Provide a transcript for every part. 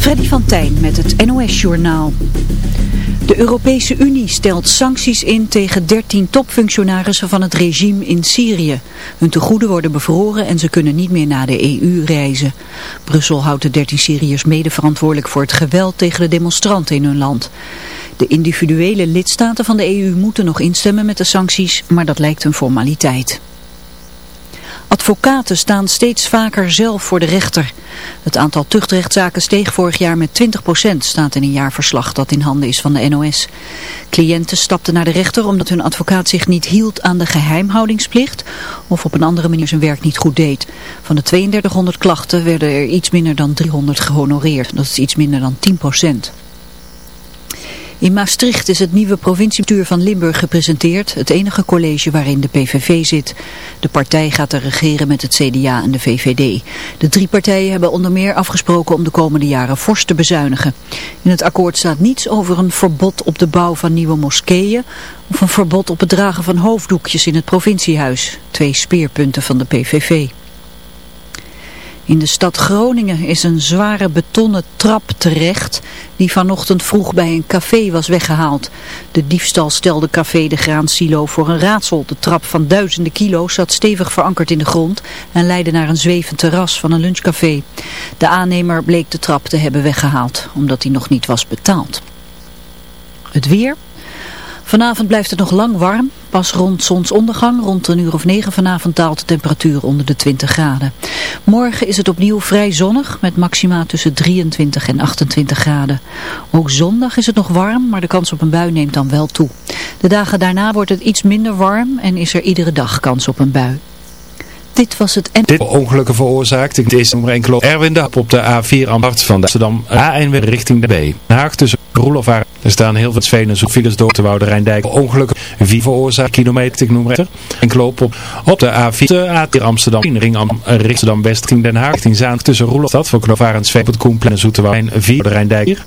Freddy van Tijn met het NOS-journaal. De Europese Unie stelt sancties in tegen 13 topfunctionarissen van het regime in Syrië. Hun tegoeden worden bevroren en ze kunnen niet meer naar de EU reizen. Brussel houdt de 13 Syriërs mede verantwoordelijk voor het geweld tegen de demonstranten in hun land. De individuele lidstaten van de EU moeten nog instemmen met de sancties, maar dat lijkt een formaliteit. Advocaten staan steeds vaker zelf voor de rechter. Het aantal tuchtrechtszaken steeg vorig jaar met 20%, staat in een jaarverslag dat in handen is van de NOS. Cliënten stapten naar de rechter omdat hun advocaat zich niet hield aan de geheimhoudingsplicht of op een andere manier zijn werk niet goed deed. Van de 3200 klachten werden er iets minder dan 300 gehonoreerd. Dat is iets minder dan 10%. In Maastricht is het nieuwe provinciebestuur van Limburg gepresenteerd, het enige college waarin de PVV zit. De partij gaat er regeren met het CDA en de VVD. De drie partijen hebben onder meer afgesproken om de komende jaren fors te bezuinigen. In het akkoord staat niets over een verbod op de bouw van nieuwe moskeeën of een verbod op het dragen van hoofddoekjes in het provinciehuis. Twee speerpunten van de PVV. In de stad Groningen is een zware betonnen trap terecht die vanochtend vroeg bij een café was weggehaald. De diefstal stelde café de graansilo voor een raadsel. De trap van duizenden kilo's zat stevig verankerd in de grond en leidde naar een zwevend terras van een lunchcafé. De aannemer bleek de trap te hebben weggehaald omdat hij nog niet was betaald. Het weer... Vanavond blijft het nog lang warm. Pas rond zonsondergang, rond een uur of negen vanavond daalt de temperatuur onder de 20 graden. Morgen is het opnieuw vrij zonnig met maxima tussen 23 en 28 graden. Ook zondag is het nog warm, maar de kans op een bui neemt dan wel toe. De dagen daarna wordt het iets minder warm en is er iedere dag kans op een bui. Dit was het en... Dit ongelukken veroorzaakt. Ik deze nummer enkele Erwin op de A4 Ambacht van Amsterdam A1 richting de B. Haag tussen Roelof Er staan heel veel Svenen zo files door te Woude Rijndijk. Ongelukken wie veroorzaakt kilometer, ik noem het En kloop op, op de A4 de A4 Amsterdam ring Am, Amsterdam West ging Den Haag richting Zaan tussen Roelofstad voor Knovarend Sveen op het Koenplein en Zoeterwijn 4 de Rijndijk.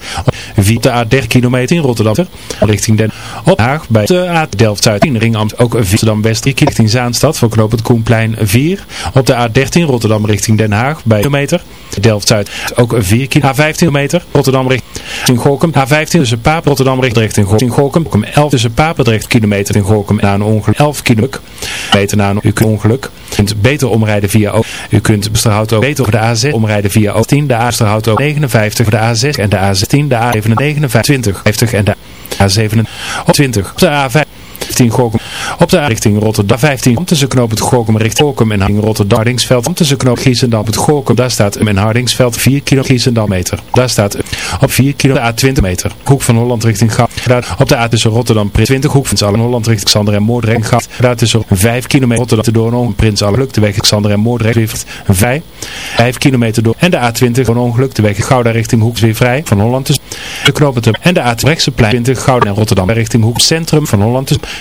4 de A30 kilometer in Rotterdam richting Den op Haag bij de A Delft Zuid in ring Amsterdam ook Amsterdam West richting Zaanstad voor Knoop het Koenplein 4. Op de A13 Rotterdam richting Den Haag bij kilometer. Delft Zuid ook 4 kilometer. A15 meter Rotterdam richting Gorkum. A15 tussen Paap Rotterdam richting Gorkum. 11 tussen Papendrecht kilometer in Gorkum na een ongeluk. 11 kilometer na een ongeluk. U kunt beter omrijden via O. U kunt Westerhout ook beter over de A6 omrijden via O10. De A ook 59 voor de A6 en de A16. De A27 50 en de A27 op de A5. 15 Gorkum. Op de A richting Rotterdam 15 tussen knoop het Gorkum richting Gorkum en Rotterdam Hardingsveld. Tussen knoop Giesendam het Gorkum. Daar staat en Hardingsveld 4 kilo Giesendam meter. Daar staat op 4 kilo A 20 meter. Hoek van Holland richting Gat. Op de A tussen Rotterdam Prins 20 hoek van Allen Holland richting Xander en Moordrecht. Daar tussen 5 kilometer Rotterdam te Doorn Prins Allen de weg Xander en Moordrecht 5. 5 kilometer door. En de A20 van ongeluk de weg Gouda richting Hoek weer vrij van Holland tussen de knopen en de A20 plein 20 Gouda en Rotterdam richting Hoek centrum van Holland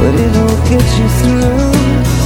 but it'll get you through.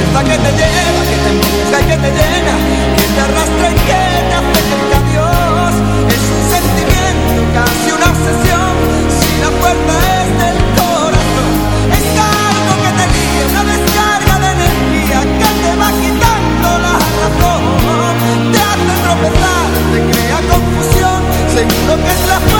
fuerza que te lleva, que te impulsa y que te llena, que te arrastra y que te acerca a Dios. Es un sentimiento, casi una obsesión, si la fuerza es del corazón. Es algo que te guía, una descarga de energía que te va quitando la razón. Te hace tropezar, te crea confusión, seguro que es la fuerza.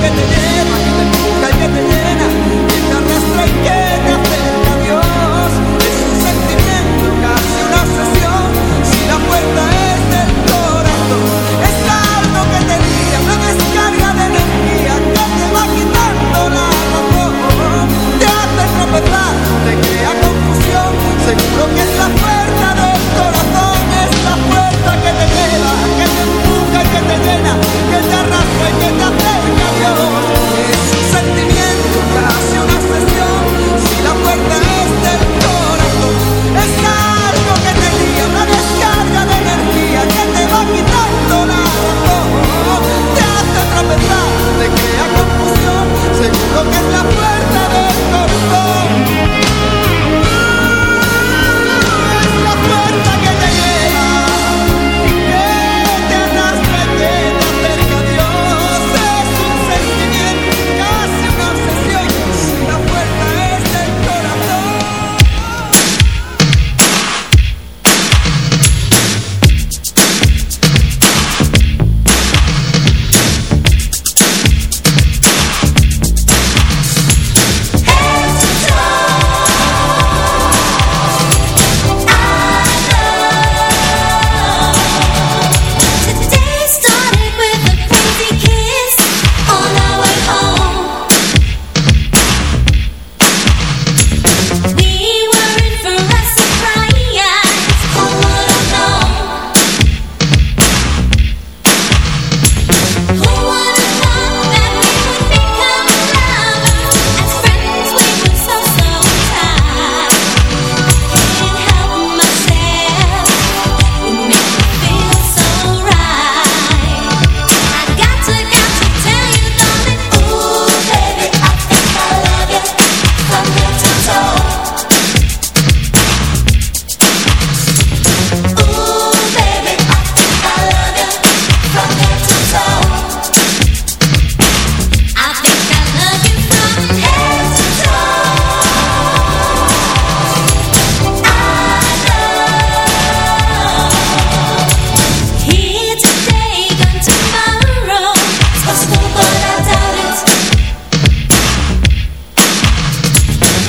Que te llena, que te empuja, y que te llena, que te arrastra y que te acerca a Dios. Es un sentimiento, casi una sesión. Si la puerta es del corazón, es algo que te guía, una descarga de energía que te va quitando la ropa. Te hace estropezar, te crea confusión. Seguro que es la fuerza del corazón, es la puerta que te lleva, que te empuja, y que te llena.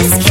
Just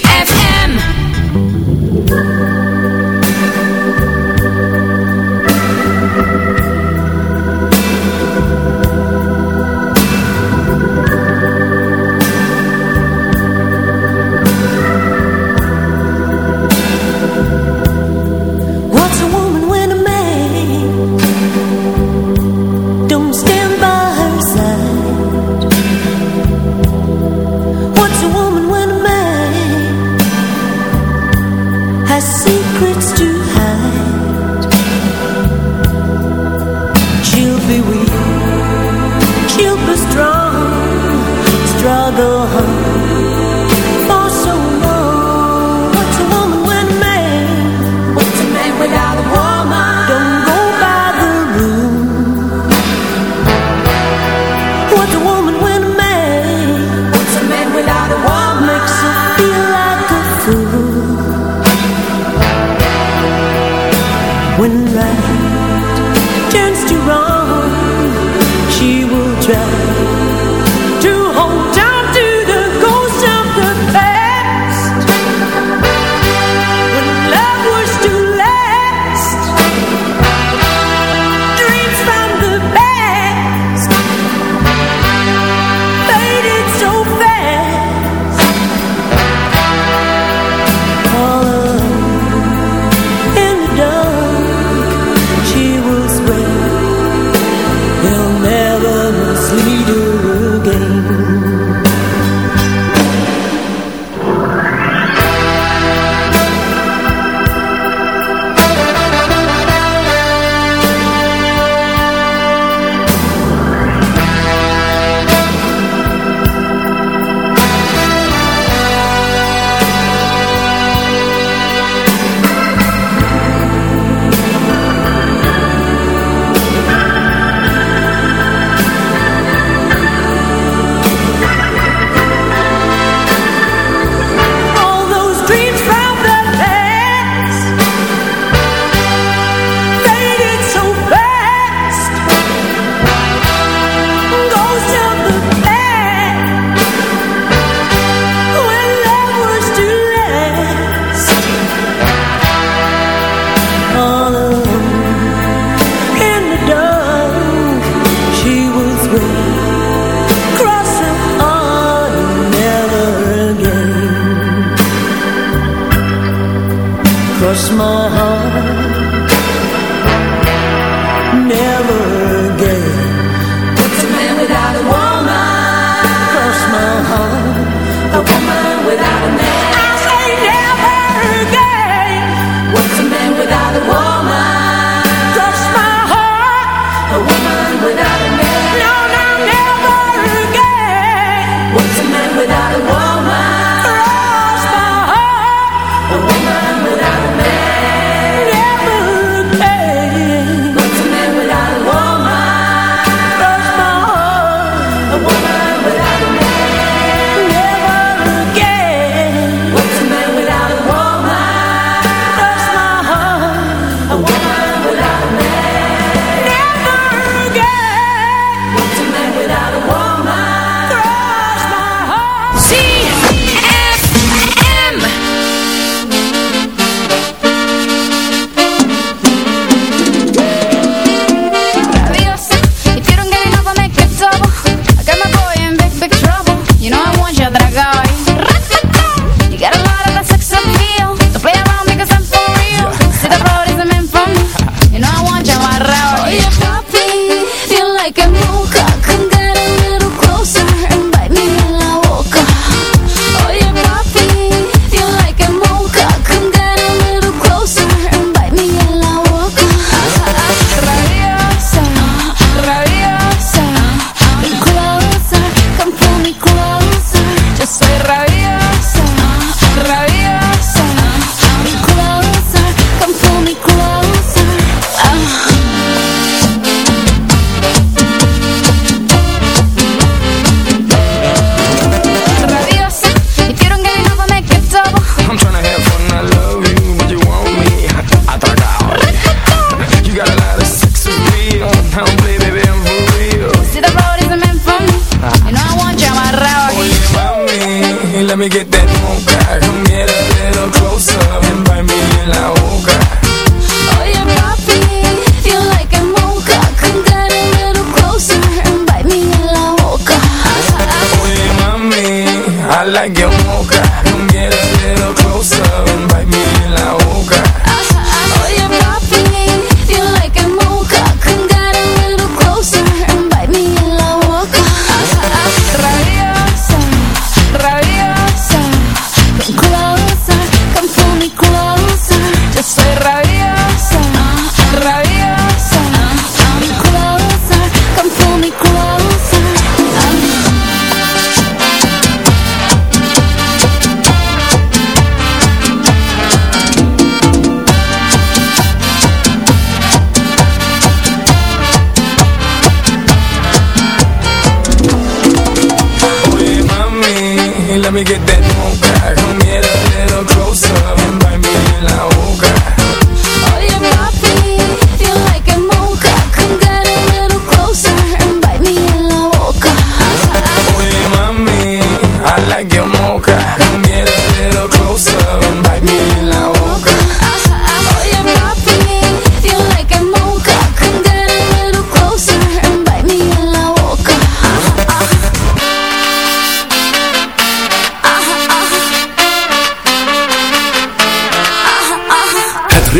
Cross my heart